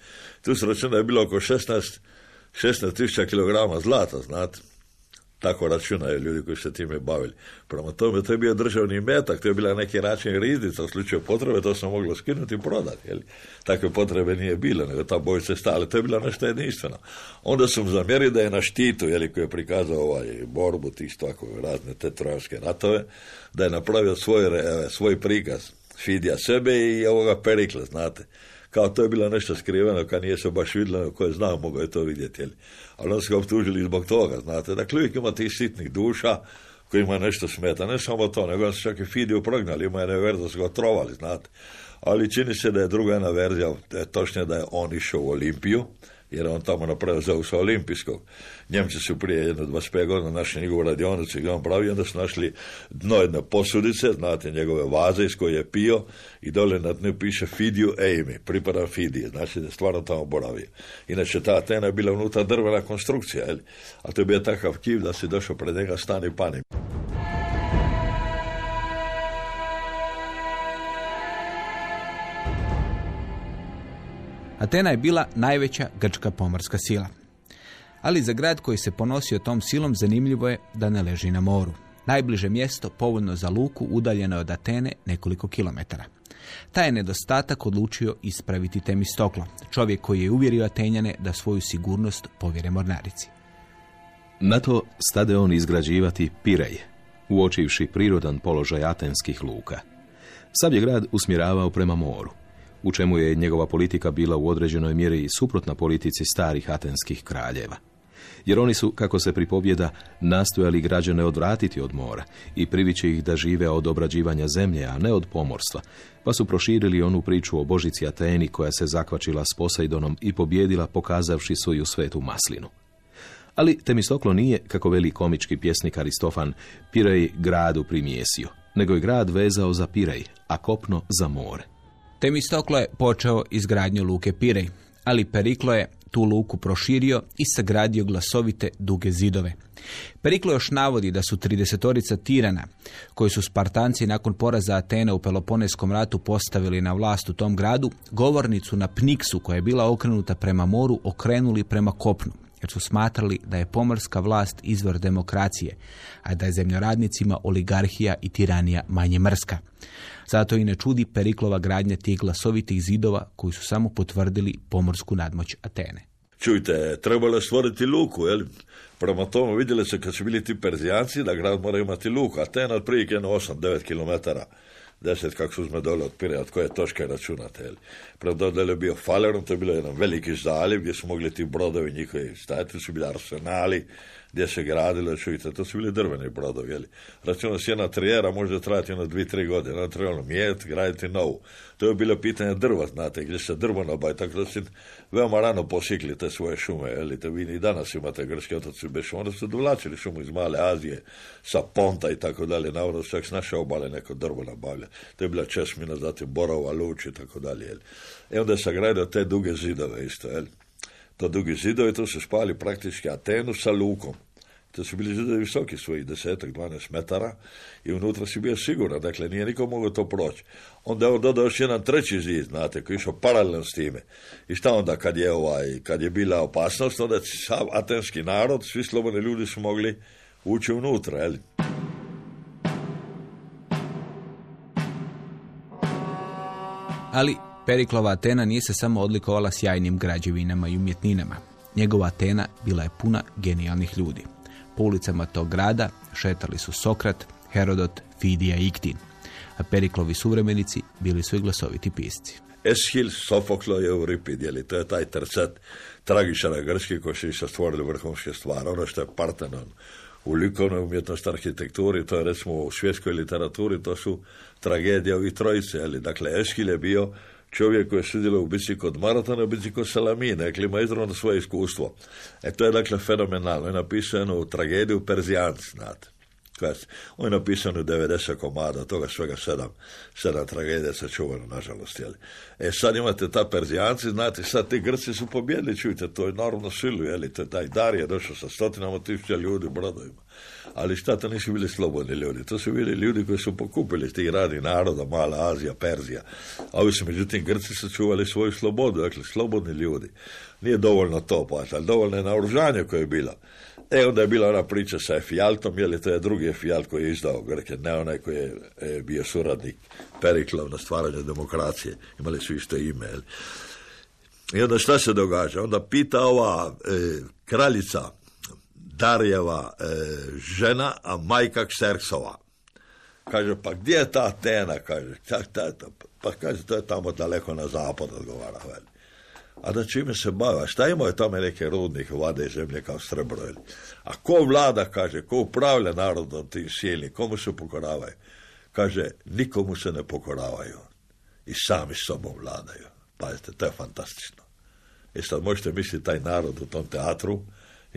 Speaker 5: Tu su računa je bilo oko 16, 16 tisuća kilograma zlata, znate. Tako računaju ljudi koji se time bavili. Prema tome, to je bio državni metak, to je bila neki račun riznica u slučaju potrebe, to se moglo skinuti i prodati. Jeli? Takve potrebe nije bilo, nego ta bojice stale, to je bilo nešto jedinstveno. Onda su mu zamjerili da je na štitu, jeli, koji je prikazao ovaj borbu tih tako razne te trojanske ratove, da je napravio svoj, svoj prikaz Fidija sebe i ovoga Perikla, znate. Kao to je bilo nešto skriveno, kad nije se baš vidjelo, ko je znao, mogao je to vidjeti. Ali onda su ga optužili zbog toga, znate. Dakle, uvijek ima tih sitnih duša kojima nešto smeta. Ne samo to, nego su čak i Fidiju prognali, ima je verzija da su ga trovali, znate. Ali čini se da je druga jedna verzija, točnije da je on išao u Olimpiju, jer on tamo napravio za sa olimpijskog. Njemci su prije jedno 25 godina našli njegovu radionicu gdje on pravi, onda su našli dno jedne posudice, znate njegove vaze iz koje je pio i dole na dnu piše Fidiju Amy, pripada Fidije, znači da stvarno tamo boravio. Inače ta Atena je bila unutra drvena konstrukcija, jel? a to je bio takav kiv da si došao pred njega stani pani.
Speaker 3: Atena je bila najveća grčka pomorska sila. Ali za grad koji se ponosio tom silom zanimljivo je da ne leži na moru. Najbliže mjesto, povoljno za luku, udaljeno je od Atene nekoliko kilometara. Taj je nedostatak odlučio ispraviti Temistoklo, čovjek koji je uvjerio Atenjane da svoju sigurnost povjere mornarici.
Speaker 4: Na to stade on izgrađivati Pirej, uočivši prirodan položaj atenskih luka. Sav je grad usmjeravao prema moru u čemu je njegova politika bila u određenoj mjeri i suprotna politici starih atenskih kraljeva. Jer oni su, kako se pripovjeda, nastojali građane odvratiti od mora i privići ih da žive od obrađivanja zemlje, a ne od pomorstva, pa su proširili onu priču o Božici Ateni koja se zakvačila s Poseidonom i pobjedila pokazavši svoju svetu maslinu. Ali Temistoklo nije, kako veli komički pjesnik Aristofan, Pirej gradu primjesio, nego je grad vezao za Pirej, a kopno za more.
Speaker 3: Temistoklo je počeo izgradnju luke Pirej, ali Periklo je, tu luku proširio i sagradio glasovite duge zidove. Periklo još navodi da su 30 tirana, koji su Spartanci nakon poraza Atene u Peloponeskom ratu postavili na vlast u tom gradu, govornicu na Pniksu koja je bila okrenuta prema moru okrenuli prema kopnu jer su smatrali da je pomorska vlast izvor demokracije, a da je zemljoradnicima oligarhija i tiranija manje mrska. Zato i ne čudi Periklova gradnja tih glasovitih zidova koji su samo potvrdili pomorsku nadmoć Atene.
Speaker 5: Čujte, trebalo je stvoriti luku, jel? Prema tome vidjeli se kad su bili ti Perzijanci da grad mora imati luku. Atena otprilike jedno 8-9 km deset kako su uzme dole od Pireja, od koje točke računate. Jel. Prema je bio Falerom, to je bilo jedan veliki zaljev gdje su mogli ti brodovi njihovi stajati, su bili arsenali, gdje se gradilo, čujte, to su bili drveni brodovi, jeli. Računa se jedna trijera može trajati jedno dvi, tri godine, onda trebalo mijet, graditi novu. To je bilo pitanje drva, znate, gdje se drvo nabaj, tako da su veoma rano posikli te svoje šume, jeli, te vi i danas imate grški otoci bez šume, onda su dovlačili šumu iz male Azije, sa Ponta i tako dalje, navodno čak s naše obale neko drvo nabavlja. To je bila Česmina, zatim Borova, Luč i tako dalje, jeli. I onda je sagradio te duge zidove isto, jeli. To dugi zidovi, to su spali praktički Atenu sa lukom. To su bili zidovi visoki svojih desetak, 12 metara i unutra si bio siguran, dakle nije niko mogao to proći. Onda je on dodao još jedan treći zid, znate, koji je išao paralelno s time. I šta onda kad je, ovaj, kad je bila opasnost, onda sav atenski narod, svi slobodni ljudi su mogli ući unutra, jel?
Speaker 3: Ali Periklova Atena nije se samo odlikovala sjajnim građevinama i umjetninama. Njegova Atena bila je puna genijalnih ljudi. Po ulicama tog grada šetali su Sokrat, Herodot, Fidija i Iktin, a Periklovi suvremenici bili su i glasoviti pisci.
Speaker 5: Eschil, Sofoklo i Euripid, jeli, to je taj tercet tragičara grčki koji su se stvorili vrhunske stvari. Ono što je Partenon u likovnoj umjetnosti arhitekturi, to je recimo u svjetskoj literaturi, to su tragedije ovih trojice. Jeli. Dakle, Eschil je bio čovjek koji je sudjelo u bici kod Maratona, u bici kod Salamine, dakle ima izravno svoje iskustvo. E to je dakle fenomenalno. Je napisano u tragediju Perzijanci, znate. On je napisan u 90 komada, toga svega sedam, sedam tragedija čuvano, nažalost. Jeli. E sad imate ta Perzijanci, znate, sad ti Grci su pobjedili, čujte, to je naravno silu, jeli, to je taj dar je došao sa stotinama tisuća ljudi u brodovima. Ali šta to nisu bili slobodni ljudi, to su bili ljudi koji su pokupili tih radi naroda, Mala Azija, Perzija. A ovi su, međutim, Grci su čuvali svoju slobodu, dakle, slobodni ljudi. Nije dovoljno to, pa, ali dovoljno je naoružanje koje je bilo. E, onda je bila ona priča sa Efijaltom, je li to je drugi Efijalt koji je izdao Grke, ne onaj koji je e, bio suradnik Periklov na stvaranju demokracije. Imali su isto ime, jel? I onda šta se događa? Onda pita ova e, kraljica Darjeva e, žena, a majka Ksersova. Kaže, pa gdje je ta Atena? Kaže, pa kaže, to je tamo daleko na zapad, odgovara. Veli. A da čime se bava? Šta imaju tamo neke rudnih vade zemlje kao srebro? A ko vlada, kaže, ko upravlja narodom tim silni, komu se pokoravaju? Kaže, nikomu se ne pokoravaju. I sami sobom vladaju. Pazite, to je fantastično. I sad možete misliti taj narod u tom teatru,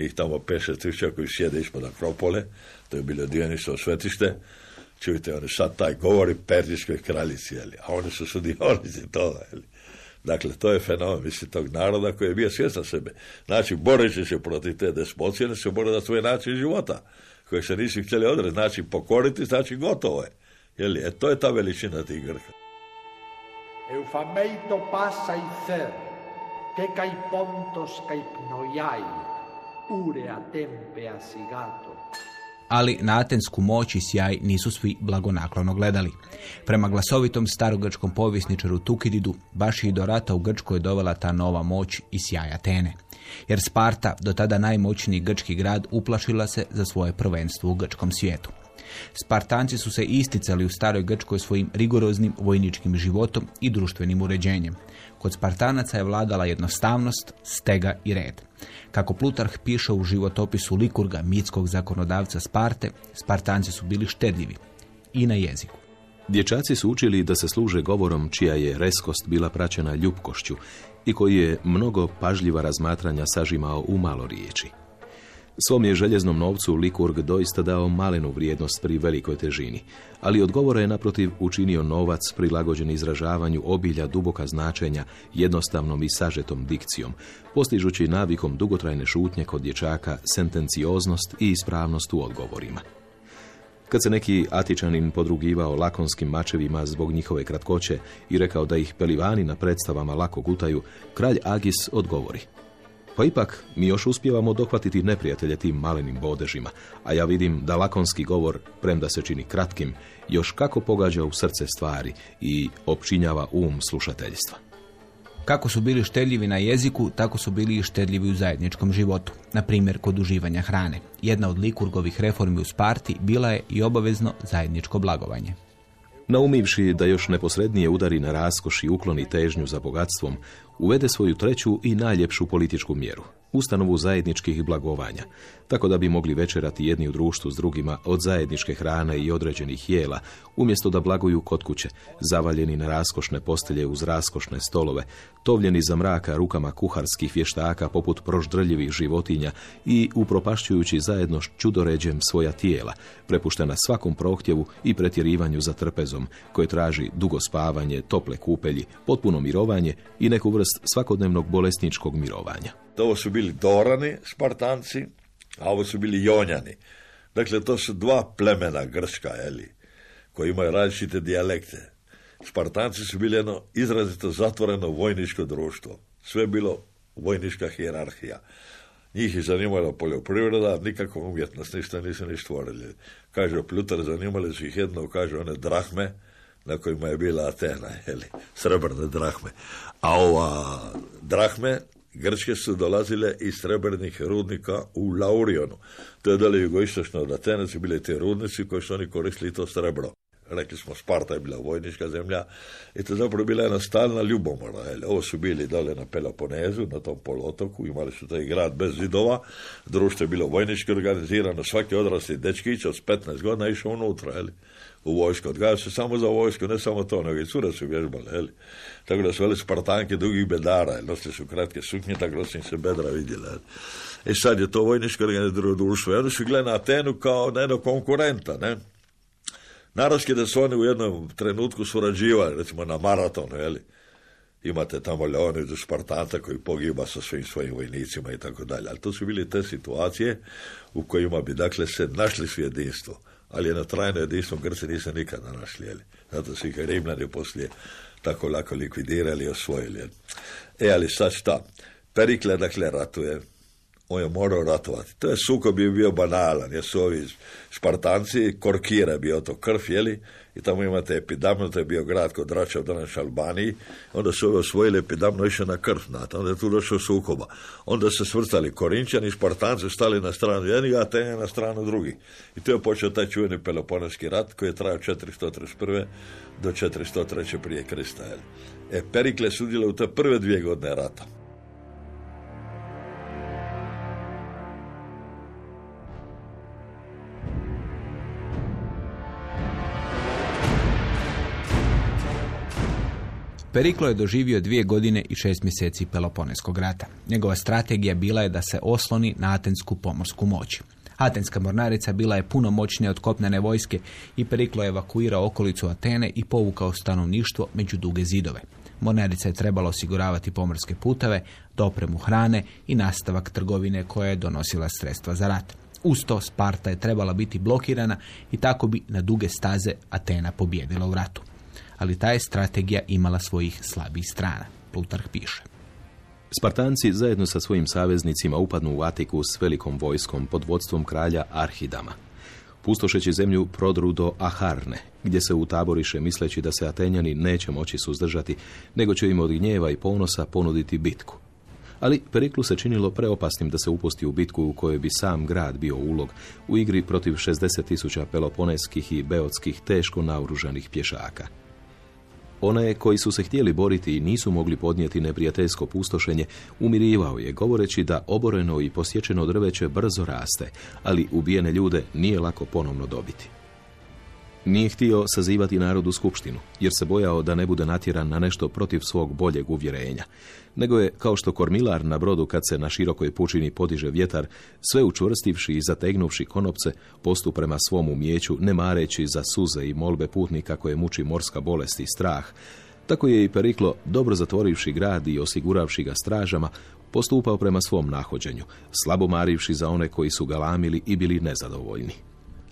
Speaker 5: ih tamo 50 tisuća koji sjede ispod Akropole, to je bilo Dionisovo svetište, čujte, oni sad taj govori perzijskoj kraljici, jeli, a oni su sudionici toga, jeli. Dakle, to je fenomen, misli, tog naroda koji je bio svjestan sebe. Znači, boreći se protiv te despocije, ne se bore za svoj način života, koji se nisi htjeli odreći. Znači, pokoriti, znači gotovo je. Jeli, e, to je ta veličina tih Grka.
Speaker 2: Eufameito pasa i cer, kai pontos kai pnojai,
Speaker 3: ali na atensku moć i sjaj nisu svi blagonaklono gledali. Prema glasovitom starogrčkom povjesničaru Tukididu, baš i do rata u Grčkoj je dovela ta nova moć i sjaj Atene. Jer Sparta, do tada najmoćniji grčki grad, uplašila se za svoje prvenstvo u grčkom svijetu. Spartanci su se isticali u staroj Grčkoj svojim rigoroznim vojničkim životom i društvenim uređenjem. Kod Spartanaca je vladala jednostavnost, stega i red. Kako Plutarh piše u životopisu Likurga, mitskog zakonodavca Sparte, Spartanci su bili štedljivi i na jeziku.
Speaker 4: Dječaci su učili da se služe govorom čija je reskost bila praćena ljubkošću i koji je mnogo pažljiva razmatranja sažimao u malo riječi. Svom je željeznom novcu Likurg doista dao malenu vrijednost pri velikoj težini, ali odgovora je naprotiv učinio novac prilagođen izražavanju obilja duboka značenja jednostavnom i sažetom dikcijom, postižući navikom dugotrajne šutnje kod dječaka sentencioznost i ispravnost u odgovorima. Kad se neki atičanin podrugivao lakonskim mačevima zbog njihove kratkoće i rekao da ih pelivani na predstavama lako gutaju, kralj Agis odgovori. Pa ipak mi još uspijevamo dohvatiti neprijatelje tim malenim bodežima, a ja vidim da lakonski govor, premda se čini kratkim, još kako pogađa u srce stvari i opčinjava um slušateljstva.
Speaker 3: Kako su bili štedljivi na jeziku, tako su bili i štedljivi u zajedničkom životu, na primjer kod uživanja hrane. Jedna od likurgovih reformi u Sparti bila je i obavezno zajedničko blagovanje.
Speaker 4: Naumivši da još neposrednije udari na raskoš i ukloni težnju za bogatstvom, uvede svoju treću i najljepšu političku mjeru, ustanovu zajedničkih blagovanja, tako da bi mogli večerati jedni u društvu s drugima od zajedničke hrane i određenih jela, umjesto da blaguju kod kuće, zavaljeni na raskošne postelje uz raskošne stolove, tovljeni za mraka rukama kuharskih vještaka poput proždrljivih životinja i upropašćujući zajedno s čudoređem svoja tijela, prepuštena svakom prohtjevu i pretjerivanju za trpezom, koje traži dugo spavanje, tople kupelji, potpuno mirovanje i neku vrst svakodnevnog bolesničkog mirovanja.
Speaker 5: Ovo su bili Dorani, Spartanci, a ovo su bili Jonjani. Dakle, to su dva plemena grška, eli, koji imaju različite dijalekte. Spartanci su bili jedno izrazito zatvoreno vojničko društvo. Sve bilo vojnička hijerarhija. Njih je zanimala poljoprivreda, nikakva umjetnost, ništa nisu ni stvorili. Kaže Plutar, zanimali su ih jedno, kaže one drahme, na kojima je bila Atena, jeli, srebrne drahme. A ova drahme Grčke su dolazile iz srebrnih rudnika u Laurionu. To je dalje jugoistočno od Atene su bile te rudnici koji su oni koristili to srebro. Rekli smo, Sparta je bila vojnička zemlja i to je zapravo bila jedna stalna ljubomora. Ovo su bili dole na Peloponezu, na tom polotoku, imali su taj grad bez zidova, društvo je bilo vojnički organizirano, svaki odrasli dečkić od 15 godina išao unutra. Jeli u vojsku. Odgajao se samo za vojsku, ne samo to, nego i cure su vježbale. Jeli. Tako da su veli spartanke dugih bedara, jel, nosili su kratke suknje, tako da su im se bedra vidjela. I e sad je to vojničko društvo. I onda su gledali na Atenu kao na jednog konkurenta, ne? Naravski da su oni u jednom trenutku surađivali, recimo na maratonu, jeli. Imate tamo Leonidu Spartanta koji pogiba sa svim svojim vojnicima i tako dalje. Ali to su bili te situacije u kojima bi, dakle, se našli su jedinstvo ali na trajno jedinstvo Grci nisu nikada našli. Jeli. Zato su ih Rimljani poslije tako lako likvidirali i osvojili. E, ali sad šta? Perikle, dakle, ratuje. On je morao ratovati. To je sukob je bio banalan, jer su ovi Spartanci, Korkira bio to krv, jeli, i tamo imate Epidamno, to je bio grad kod Drača u današnjoj Albaniji, onda su osvojili Epidamno išli na krv, znate, onda je tu došlo sukoba. Onda se svrstali Korinčani, Spartanci stali na stranu jednih, a Atenja na stranu drugih. I to je počeo taj čuveni Peloponski rat koji je trajao 431. do 403. prije Krista. E, Perikle sudjela u te prve dvije godine rata.
Speaker 3: Periklo je doživio dvije godine i šest mjeseci Peloponeskog rata. Njegova strategija bila je da se osloni na atensku pomorsku moć. Atenska mornarica bila je puno moćnija od kopnene vojske i Periklo je evakuirao okolicu Atene i povukao stanovništvo među duge zidove. Mornarica je trebala osiguravati pomorske puteve, dopremu hrane i nastavak trgovine koja je donosila sredstva za rat. Uz to Sparta je trebala biti blokirana i tako bi na duge staze Atena pobjedila u ratu ali ta je strategija imala svojih slabih strana. Plutarh piše.
Speaker 4: Spartanci zajedno sa svojim saveznicima upadnu u Atiku s velikom vojskom pod vodstvom kralja Arhidama. Pustošeći zemlju prodru do Aharne, gdje se utaboriše misleći da se Atenjani neće moći suzdržati, nego će im od gnjeva i ponosa ponuditi bitku. Ali Periklu se činilo preopasnim da se upusti u bitku u kojoj bi sam grad bio ulog u igri protiv 60 tisuća peloponeskih i beotskih teško naoružanih pješaka. One koji su se htjeli boriti i nisu mogli podnijeti neprijateljsko pustošenje, umirivao je govoreći da oboreno i posječeno drveće brzo raste, ali ubijene ljude nije lako ponovno dobiti. Nije htio sazivati narod u skupštinu, jer se bojao da ne bude natjeran na nešto protiv svog boljeg uvjerenja. Nego je, kao što kormilar na brodu kad se na širokoj pučini podiže vjetar, sve učvrstivši i zategnuvši konopce, postup prema svom umjeću, ne mareći za suze i molbe putnika koje muči morska bolest i strah, tako je i Periklo, dobro zatvorivši grad i osiguravši ga stražama, postupao prema svom nahođenju, slabo marivši za one koji su galamili i bili nezadovoljni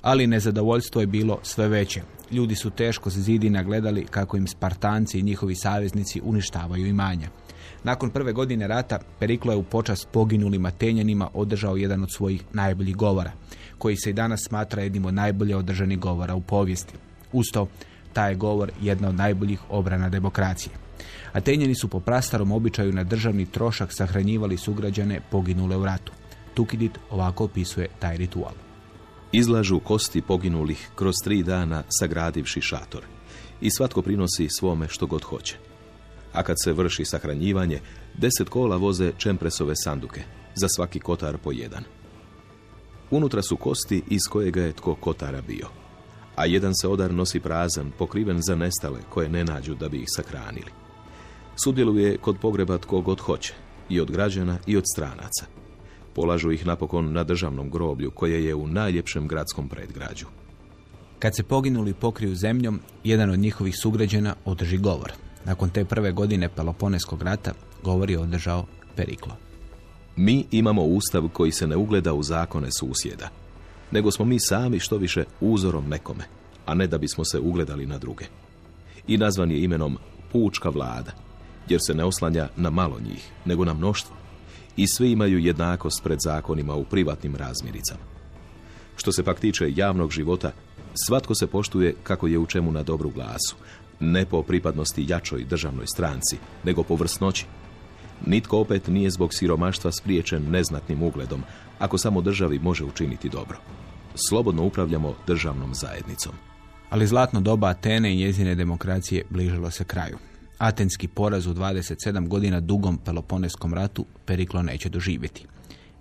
Speaker 3: ali nezadovoljstvo je bilo sve veće. Ljudi su teško s zidina gledali kako im Spartanci i njihovi saveznici uništavaju imanja. Nakon prve godine rata Periklo je u počast poginulim Atenjanima održao jedan od svojih najboljih govora, koji se i danas smatra jednim od najbolje održanih govora u povijesti. Uz to, taj je govor jedna od najboljih obrana demokracije. Atenjani su po prastarom običaju na državni trošak sahranjivali sugrađane poginule u ratu. Tukidit ovako opisuje taj ritual
Speaker 4: izlažu kosti poginulih kroz tri dana sagradivši šator i svatko prinosi svome što god hoće. A kad se vrši sahranjivanje, deset kola voze čempresove sanduke, za svaki kotar po jedan. Unutra su kosti iz kojega je tko kotara bio, a jedan se odar nosi prazan, pokriven za nestale koje ne nađu da bi ih sahranili. Sudjeluje kod pogreba tko god hoće, i od građana i od stranaca. Polažu ih napokon na državnom groblju koje je u najljepšem gradskom predgrađu.
Speaker 3: Kad se poginuli pokriju zemljom, jedan od njihovih sugrađana održi govor. Nakon te prve godine Peloponeskog rata govor je održao Periklo.
Speaker 4: Mi imamo ustav koji se ne ugleda u zakone susjeda, nego smo mi sami što više uzorom nekome, a ne da bismo se ugledali na druge. I nazvan je imenom pučka vlada, jer se ne oslanja na malo njih, nego na mnoštvo i svi imaju jednakost pred zakonima u privatnim razmiricama. Što se pak tiče javnog života, svatko se poštuje kako je u čemu na dobru glasu, ne po pripadnosti jačoj državnoj stranci, nego po vrsnoći. Nitko opet nije zbog siromaštva spriječen neznatnim ugledom, ako samo državi može učiniti dobro. Slobodno upravljamo državnom zajednicom.
Speaker 3: Ali zlatno doba Atene i njezine demokracije bližilo se kraju. Atenski poraz u 27 godina dugom Peloponeskom ratu Periklo neće doživjeti.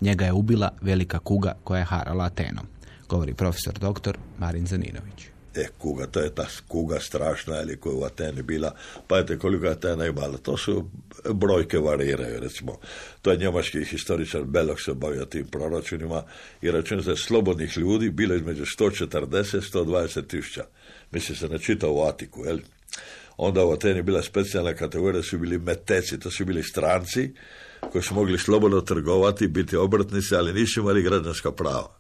Speaker 3: Njega je ubila velika kuga koja je harala Atenom, govori profesor doktor Marin Zaninović.
Speaker 5: E, kuga, to je ta kuga strašna, ili koja u Ateni bila, pazite koliko Atena imala, to su brojke variraju, recimo. To je njemački historičar Belok se bavio tim proračunima i račun za slobodnih ljudi bilo između 140 120 tisuća. Misli se na čitavu Atiku, jel? Onda u Ateni bila specijalna kategorija, su bili meteci, to su bili stranci koji su mogli slobodno trgovati, biti obrtnici, ali nisu imali građanska prava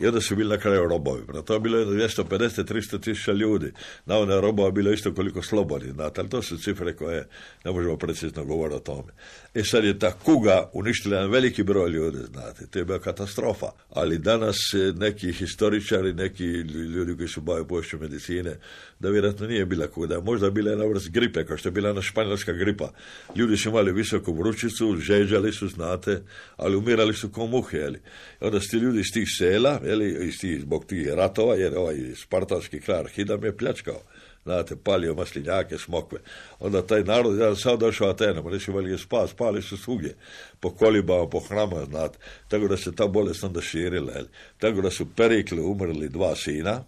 Speaker 5: i onda su bili na kraju robovi. Na to je bilo 250-300 tisuća ljudi. Na one robova bilo isto koliko slobodni, znate, ali to su cifre koje ne možemo precizno govoriti o tome. E sad je ta kuga uništila jedan veliki broj ljudi, znate, to je bila katastrofa. Ali danas neki historičari, neki ljudi koji su bave pošću medicine, da vjerojatno nije bila kuga, možda bila jedna vrst gripe, kao što je bila na španjolska gripa. Ljudi su imali visoku vrućicu, žeđali su, znate, ali umirali su ko muhe, jeli. I onda su ti ljudi iz tih sela, jeli, iz zbog tih ratova, jer ovaj spartanski kralj Hidam je pljačkao znate, palio maslinjake, smokve. Onda taj narod, ja sam došao Atenama, nisu imali spas, pali su svugdje, po kolibama, po hrama, znate, tako da se ta bolest onda širila, jel? tako da su Perikli umrli dva sina,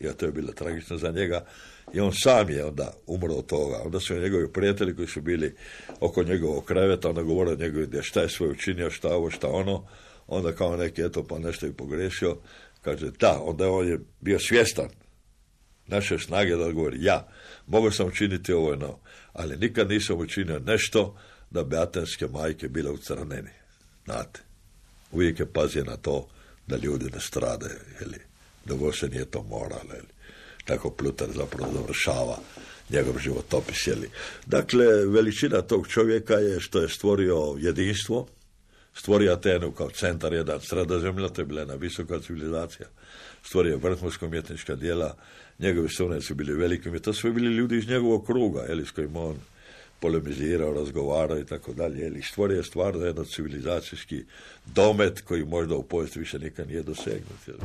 Speaker 5: i to je bilo tragično za njega, i on sam je onda umro od toga. Onda su njegovi prijatelji koji su bili oko njegovog kreveta, onda govorio njegovi gdje šta je sve učinio, šta ovo, šta ono, onda kao neki, eto, pa nešto je pogrešio, kaže, da, onda on je bio svjestan naše snage da govori, ja, mogu sam učiniti ovo no, ali nikad nisam učinio nešto da bi atenske majke bile u crneni. Znate, uvijek je pazio na to da ljudi ne strade, ili da se nije to moralo, ili tako Plutar zapravo završava njegov životopis. Jeli. Dakle, veličina tog čovjeka je što je stvorio jedinstvo, stvorio Atenu kao centar jedan sredozemlja, to je bila jedna visoka civilizacija, stvorio vrhunsko umjetnička dijela, njegovi sunac su bili veliki, to su bili ljudi iz njegovog kruga, jeli, s kojim on polemizirao, razgovarao i tako dalje, jeli, stvorio je stvarno jedan civilizacijski domet koji možda u povijesti više nikad nije dosegnut. Jeli.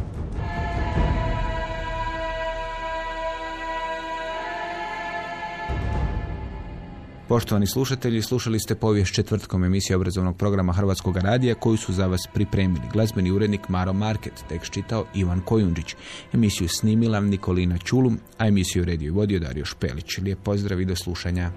Speaker 3: Poštovani slušatelji, slušali ste povijest četvrtkom emisije obrazovnog programa Hrvatskog radija koju su za vas pripremili glazbeni urednik Maro Market, tekst čitao Ivan Kojundžić, emisiju snimila Nikolina Čulum, a emisiju redio i vodio Dario Špelić. Lijep pozdrav i do slušanja.